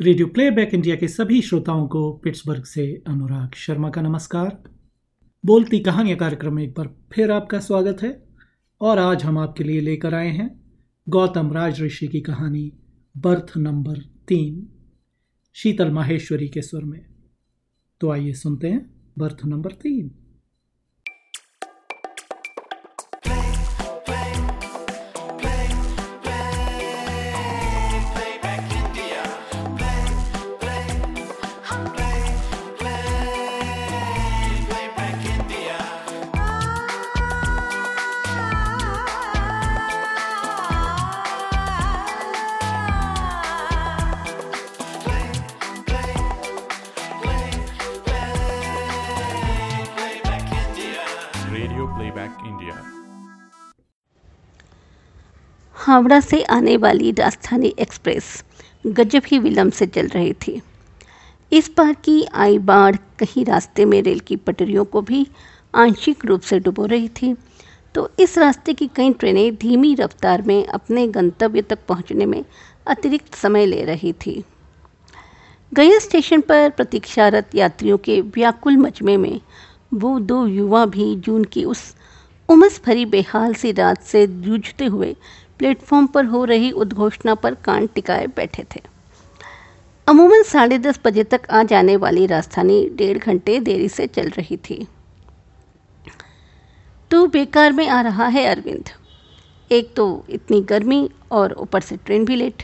Radio playback India के सभी श्रोताओं को पिट्सबर्ग से अनुराग शर्मा का नमस्कार। बोलती कहानियाँ कार्यक्रम में एक बार फिर आपका स्वागत है, और आज हम आपके लिए लेकर आए हैं गौतम राज ऋषि की कहानी बर्थ नंबर तीन, शीतल माहेश्वरी के स्वर में। तो आइए सुनते हैं बर्थ नंबर तीन। हावड़ा से आने वाली राजधानी एक्सप्रेस गजब ही विलंब से चल रही थी। इस बार की आई बाढ़ कहीं रास्ते में रेल की पटरियों को भी आंशिक रूप से डुबो रही थी तो इस रास्ते की कई ट्रेनें धीमी रफ्तार में अपने गंतव्य तक पहुँचने में अतिरिक्त समय ले रही थी। गया स्टेशन पर प्रतीक्षारत यात्रियों के व्याकुल मजमे में वो दो युवा भी जून की उस उमस भरी बेहाल सी रात से जूझते हुए प्लेटफॉर्म पर हो रही उद्घोषणा पर कान टिकाए बैठे थे। अमूमन साढ़े दस बजे तक आ जाने वाली राजधानी डेढ़ घंटे देरी से चल रही थी। तू बेकार में आ रहा है अरविंद। एक तो इतनी गर्मी और ऊपर से ट्रेन भी लेट।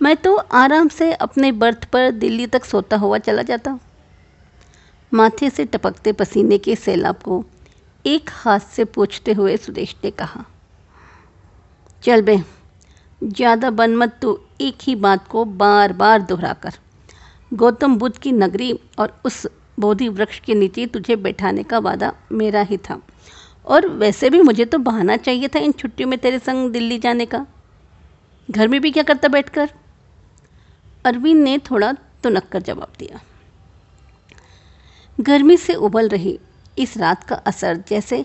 मैं तो आराम से अपने बर्थ पर दिल्ली तक सोता हुआ चला जाता। माथे से टपकते पसीने के सैलाब को एक हाथ से पोछते हुए सुदेश ने कहा चल बे। ज़्यादा बन मत तो एक ही बात को बार बार दोहराकर। गौतम बुद्ध की नगरी और उस बोधि वृक्ष के नीचे तुझे बैठाने का वादा मेरा ही था। और वैसे भी मुझे तो बहाना चाहिए था इन छुट्टियों में तेरे संग दिल्ली जाने का। घर में भी क्या करता बैठकर? अरविंद ने थोड़ा तुनक कर जवाब दिया। गर्मी से उबल रही इस रात का असर जैसे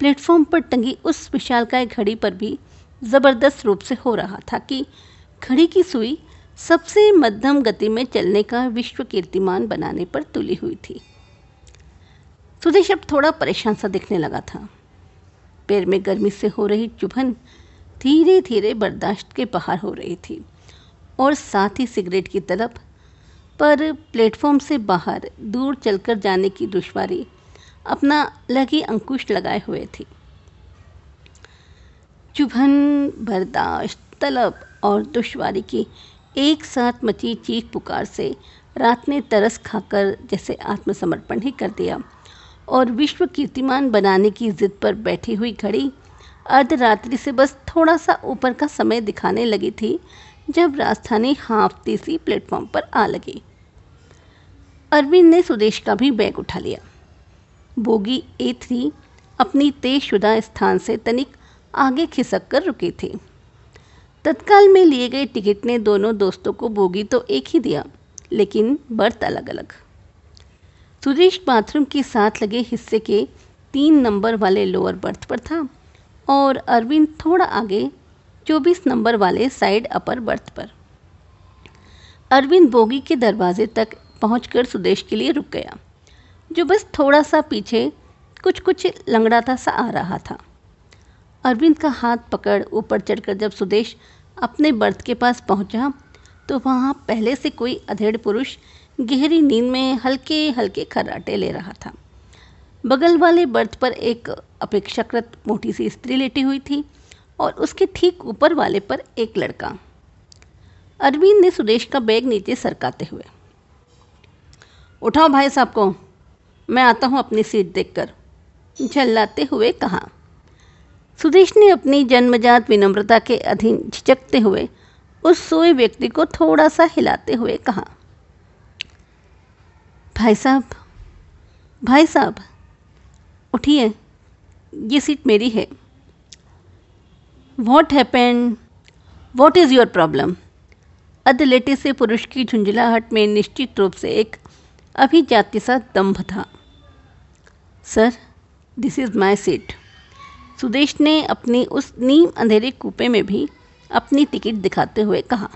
प्लेटफॉर्म पर टंगी उस विशालकाय घड़ी पर भी ज़बरदस्त रूप से हो रहा था कि घड़ी की सुई सबसे मध्यम गति में चलने का विश्व कीर्तिमान बनाने पर तुली हुई थी। सुदेश अब थोड़ा परेशान सा दिखने लगा था। पैर में गर्मी से हो रही चुभन धीरे धीरे बर्दाश्त के बाहर हो रही थी और साथ ही सिगरेट की तलब पर प्लेटफॉर्म से बाहर दूर चलकर जाने की दुश्वारी अपना लगी अंकुश लगाए हुए थी। चुभन, बर्दाश्त, तलब और दुश्वारी की एक साथ मची चीख पुकार से रात ने तरस खाकर जैसे आत्मसमर्पण ही कर दिया। और विश्व कीर्तिमान बनाने की जिद पर बैठी हुई घड़ी अर्धरात्रि से बस थोड़ा सा ऊपर का समय दिखाने लगी थी, जब राजधानी हाँफती सी प्लेटफॉर्म पर आ लगी। अरविंद ने सुदेश का भी बैग उठा लिया। बोगी ए थ्री अपनी तेजशुदा स्थान से तनिक आगे खिसक कर रुके थे। तत्काल में लिए गए टिकट ने दोनों दोस्तों को बोगी तो एक ही दिया, लेकिन बर्थ अलग अलग सुदेश बाथरूम के साथ लगे हिस्से के तीन नंबर वाले लोअर बर्थ पर था और अरविंद थोड़ा आगे चौबीस नंबर वाले साइड अपर बर्थ पर। अरविंद बोगी के दरवाजे तक पहुंचकर सुदेश के लिए रुक गया, जो बस थोड़ा सा पीछे कुछ कुछ लंगड़ाता सा आ रहा था। अरविंद का हाथ पकड़ ऊपर चढ़कर जब सुदेश अपने बर्थ के पास पहुँचा तो वहाँ पहले से कोई अधेड़ पुरुष गहरी नींद में हल्के हल्के खर्राटे ले रहा था। बगल वाले बर्थ पर एक अपेक्षाकृत मोटी सी स्त्री लेटी हुई थी और उसके ठीक ऊपर वाले पर एक लड़का। अरविंद ने सुदेश का बैग नीचे सरकाते हुए, उठाओ भाई साहब को, मैं आता हूँ अपनी सीट देखकर, झल्लाते हुए कहा। सुदेश ने अपनी जन्मजात विनम्रता के अधीन झिझकते हुए उस सोए व्यक्ति को थोड़ा सा हिलाते हुए कहा, भाई साहब भाई साहब, उठिए, ये सीट मेरी है। What happened what is your problem अधलेटे से पुरुष की झुंझलाहट में निश्चित रूप से एक अभिजात्य सा दम्भ था। Sir this is my seat Sudesh ने अपनी उस नीम अंधेरे कूपे में भी अपनी टिकट दिखाते हुए कहा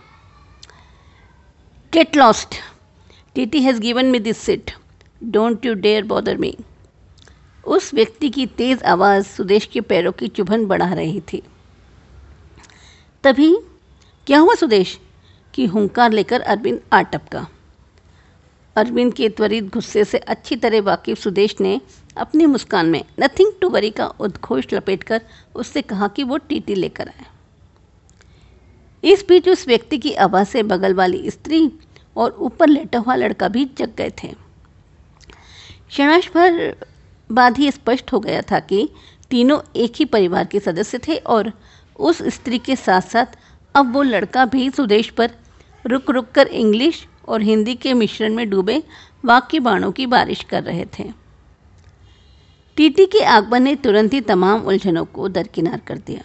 get lost TT has given me this seat don't you dare bother me उस व्यक्ति की तेज़ आवाज़ सुदेश के पैरों की चुभन बढ़ा रही थी। तभी, क्या हुआ सुदेश? कि हुंकार लेकर अरविंद आ टपका। अरविंद के त्वरित गुस्से से अच्छी तरह वाकिफ सुदेश ने अपनी मुस्कान में नथिंग टू वरी का उद्घोष लपेटकर उससे कहा कि वो टीटी लेकर आए। इस बीच उस व्यक्ति की आवाज़ से बगल वाली स्त्री और ऊपर लेटा हुआ लड़का भी जग गए थे। क्षणाश भर बाद ही स्पष्ट हो गया था कि तीनों एक ही परिवार के सदस्य थे और उस स्त्री के साथ साथ अब वो लड़का भी सुदेश पर रुक रुक कर इंग्लिश और हिंदी के मिश्रण में डूबे वाक्य बाणों की बारिश कर रहे थे। टीटी के आगमन ने तुरंत ही तमाम उलझनों को दरकिनार कर दिया।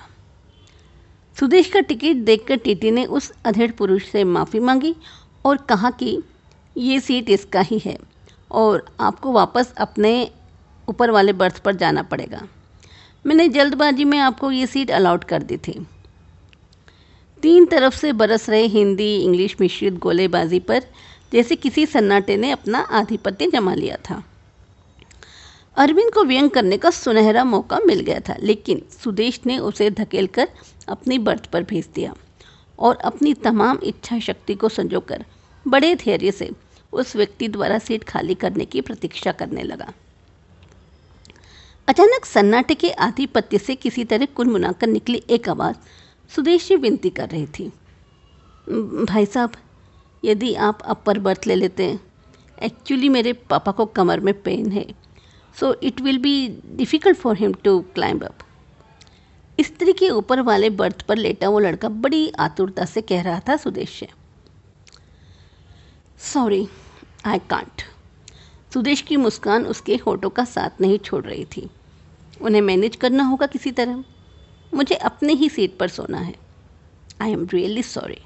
सुदेश का टिकट देखकर टीटी ने उस अधेड़ पुरुष से माफ़ी मांगी और कहा कि ये सीट इसका ही है और आपको वापस अपने ऊपर वाले बर्थ पर जाना पड़ेगा। मैंने जल्दबाजी में आपको ये सीट अलाउड कर दी थी। तीन तरफ़ से बरस रहे हिंदी, इंग्लिश मिश्रित गोलेबाजी पर, जैसे किसी सन्नाटे ने अपना आधिपत्य जमा लिया था। अरविंद को व्यंग करने का सुनहरा मौका मिल गया था, लेकिन सुदेश ने उसे धकेलकर अपनी बर्थ पर भेज दिया और अपनी तमाम इच्छा शक्ति को संजोकर बड़े धैर्य से उस व्यक्ति द्वारा सीट खाली करने की प्रतीक्षा करने लगा। अचानक सन्नाटे के आधिपत्य से किसी तरह कुनमुनाकर निकली एक आवाज़ सुदेश विनती कर रही थी। भाई साहब, यदि आप अपर बर्थ ले लेते हैं एक्चुअली मेरे पापा को कमर में पेन है so it will be difficult for him to climb up स्त्री के ऊपर वाले बर्थ पर लेटा वो लड़का बड़ी आतुरता से कह रहा था, सुदेश से सॉरी आई कांट सुदेश की मुस्कान उसके होठों का साथ नहीं छोड़ रही थी। उन्हें मैनेज करना होगा किसी तरह। मुझे अपने ही सीट पर सोना है। आई एम रियली सॉरी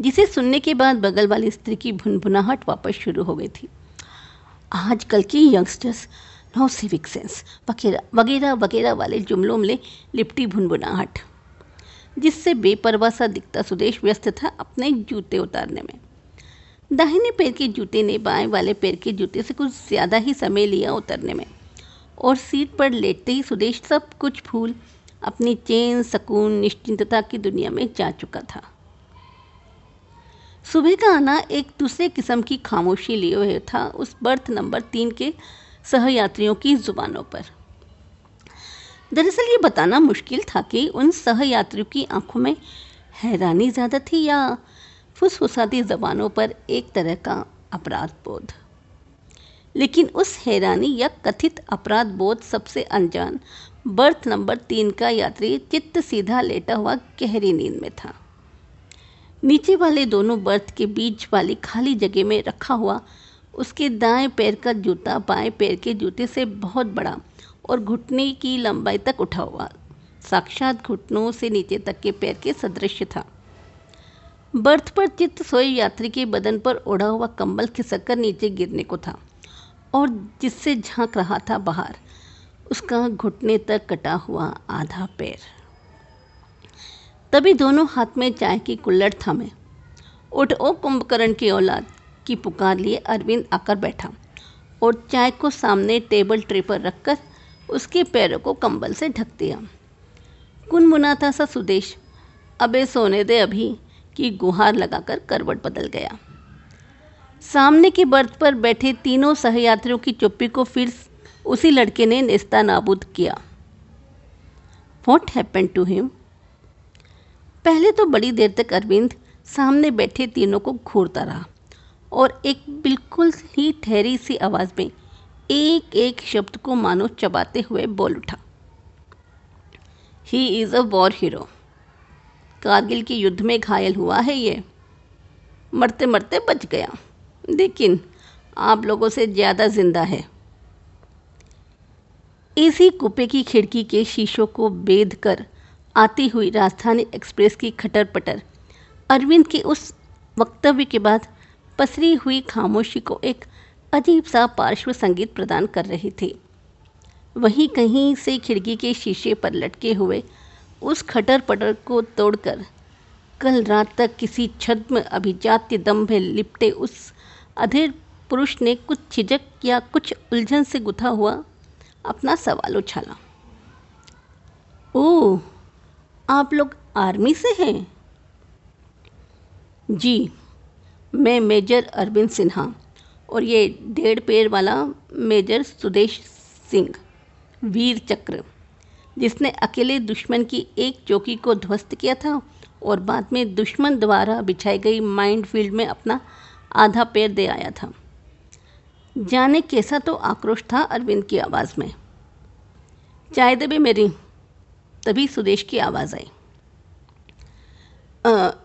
जिसे सुनने के बाद बगल वाली स्त्री की भुनभुनाहट वापस शुरू हो गई थी। आजकल की यंगस्टर्स नो सिविक सेंस वगैरह वगैरह वगैरह वाले जुमलों में लिपटी भुनभुनाहट, जिससे बेपरवाह सा दिखता सुदेश व्यस्त था अपने जूते उतारने में। दाहिने पैर के जूते ने बाएँ वाले पैर के जूते से कुछ ज़्यादा ही समय लिया उतरने में। और सीट पर लेटते ही सुदेश सब कुछ भूल अपनी चैन, सकून, निश्चिंतता की दुनिया में जा चुका था। सुबह का आना एक दूसरे किस्म की खामोशी लिए हुए था उस बर्थ नंबर तीन के सहयात्रियों की जुबानों पर। दरअसल ये बताना मुश्किल था कि उन सहयात्रियों की आँखों में हैरानी ज़्यादा थी या फुसफुसाती जबानों पर एक तरह का अपराध बोध। लेकिन उस हैरानी या कथित अपराध बोध सबसे अनजान, बर्थ नंबर तीन का यात्री चित्त सीधा लेटा हुआ गहरी नींद में था। नीचे वाले दोनों बर्थ के बीच वाली खाली जगह में रखा हुआ, उसके दाएँ पैर का जूता बाएँ पैर के जूते से बहुत बड़ा और घुटने की लंबाई तक उठा हुआ, साक्षात घुटनों से नीचे तक के पैर के सदृश था। बर्थ पर चित्त सोए यात्री के बदन पर ओढ़ा हुआ कंबल खिसक कर नीचे गिरने को था। और जिससे झाँक रहा था बाहर, उसका घुटने तक कटा हुआ आधा पैर। तभी दोनों हाथ में चाय की कुल्लड़ थामे। उठ ओ कुंभकर्ण की औलाद की पुकार लिए अरविंद आकर बैठा और चाय को सामने टेबल ट्रे पर रखकर उसके पैरों को कंबल से ढक दिया। कुन था सा सुदेश, अबे सोने दे अभी, की गुहार लगाकर करवट बदल गया। सामने के बर्थ पर बैठे तीनों सहयात्रियों की चुप्पी को फिर उसी लड़के ने नेस्ता नाबूद किया। वॉट हैपन टू हिम पहले तो बड़ी देर तक अरविंद सामने बैठे तीनों को घूरता रहा और एक बिल्कुल ही ठहरी सी आवाज़ में एक एक शब्द को मानो चबाते हुए बोल उठा। He is a war hero Kargil के युद्ध में घायल हुआ है ये। मरते मरते बच गया। लेकिन आप लोगों से ज़्यादा ज़िंदा है। इसी कुपे की खिड़की के शीशों को बेद कर आती हुई राजधानी एक्सप्रेस की खटर पटर अरविंद के उस वक्तव्य के बाद पसरी हुई खामोशी को एक अजीब सा पार्श्व संगीत प्रदान कर रही थी। वहीं कहीं से खिड़की के शीशे पर लटके हुए उस खटर पटर को तोड़कर कल रात तक किसी छद्म अभिजात्य दम में लिपटे उस अधेड़ पुरुष ने कुछ झिझक या कुछ उलझन से गुथा हुआ, अपना सवाल उछाला। ओह, आप लोग आर्मी से हैं? जी, मैं मेजर अरविंद सिन्हा और ये डेढ़ पैर वाला मेजर सुदेश सिंह, वीर चक्र, जिसने अकेले दुश्मन की एक चौकी को ध्वस्त किया था और बाद में दुश्मन द्वारा बिछाई गई माइंड फ़ील्ड में अपना आधा पैर दे आया था। जाने कैसा तो आक्रोश था अरविंद की आवाज़ में। चाय दबे मेरी। तभी सुदेश की आवाज़ आई।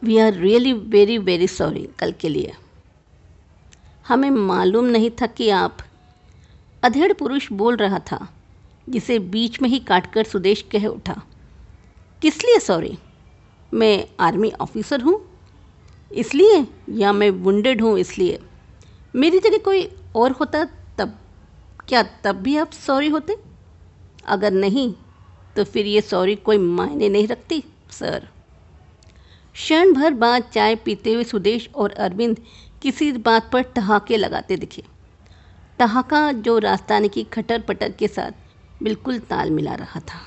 We are really very very sorry कल के लिए। हमें मालूम नहीं था कि आप अधेड़ पुरुष बोल रहा था, जिसे बीच में ही काटकर सुदेश कह उठा। किस लिए सॉरी मैं आर्मी ऑफिसर हूँ। इसलिए या मैं वुंडेड हूँ इसलिए? मेरी जगह कोई और होता तब? क्या तब भी आप सॉरी होते? अगर नहीं तो फिर ये सॉरी कोई मायने नहीं रखती सर क्षण भर बाद चाय पीते हुए सुदेश और अरविंद किसी बात पर ठहाके लगाते दिखे। ठहाका जो राजस्थानी की खटर पटर के साथ बिल्कुल ताल मिला रहा था।